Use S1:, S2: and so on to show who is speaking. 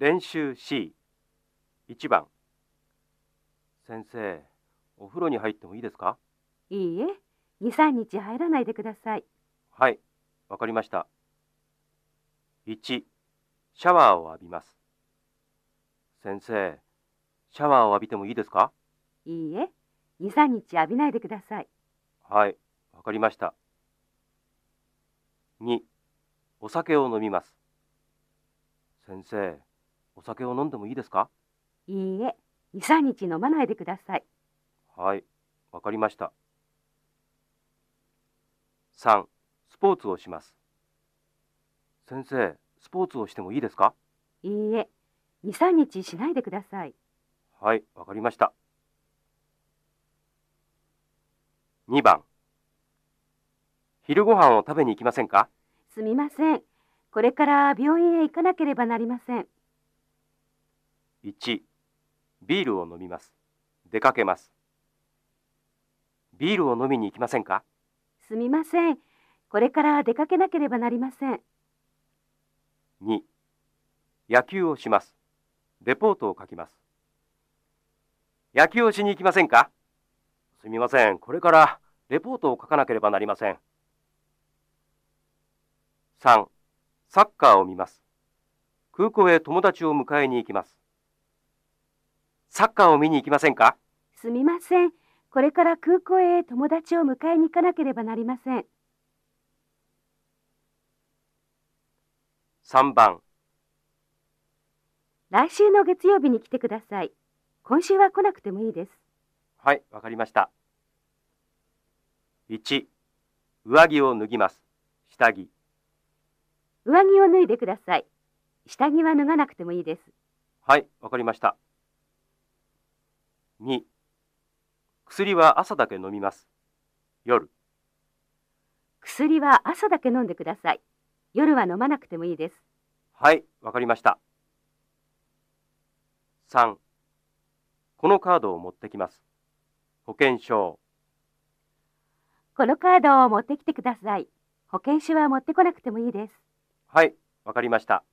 S1: 練習 C1 番。先生お風呂に入ってもいいですか？
S2: いいえ、2、3日入らないでください。
S1: はいわかりました。1シャワーを浴びます。先生シャワーを浴びてもいいですか？
S2: いいえ、2、3日浴びないでください。
S1: はいわかりました。2お酒を飲みます。先生お酒を飲んでもいいですか？
S2: いいえ、2、3日飲まないでください。
S1: はいわかりました3スポーツをします先生スポーツをしてもいいですか？
S2: いいえ、2、3日しないでください。
S1: はいわかりました2番昼ご飯を食べに行きませんか？
S2: すみません。これから病院へ行かなければなりません。
S1: 1ビールを飲みます。出かけます。ビールを飲みに行きませんか？
S2: すみません。これから出かけなければなりません。
S1: 2野球をします。レポートを書きます。野球をしに行きませんか？すみません。これからレポートを書かなければなりません。3サッカーを見ます。空港へ友達を迎えに行きますサッカーを見に行きませんか？
S2: すみません。これから空港へ友達を迎えに行かなければなりません。
S1: 3番
S2: 来週の月曜日に来てください。今週は来なくてもいいです。
S1: はいわかりました1上着を脱ぎます下着
S2: 上着を脱いでください。下着は脱がなくてもいいです。
S1: はい、わかりました。2、薬は朝だけ飲みます。夜。
S2: 薬は朝だけ飲んでください。夜は飲まなくてもいいです。
S1: はい、わかりました。3、このカードを持ってきます。保険証。
S2: このカードを持ってきてください。保険証は持ってこなくてもいいです。
S1: はい、わかりました。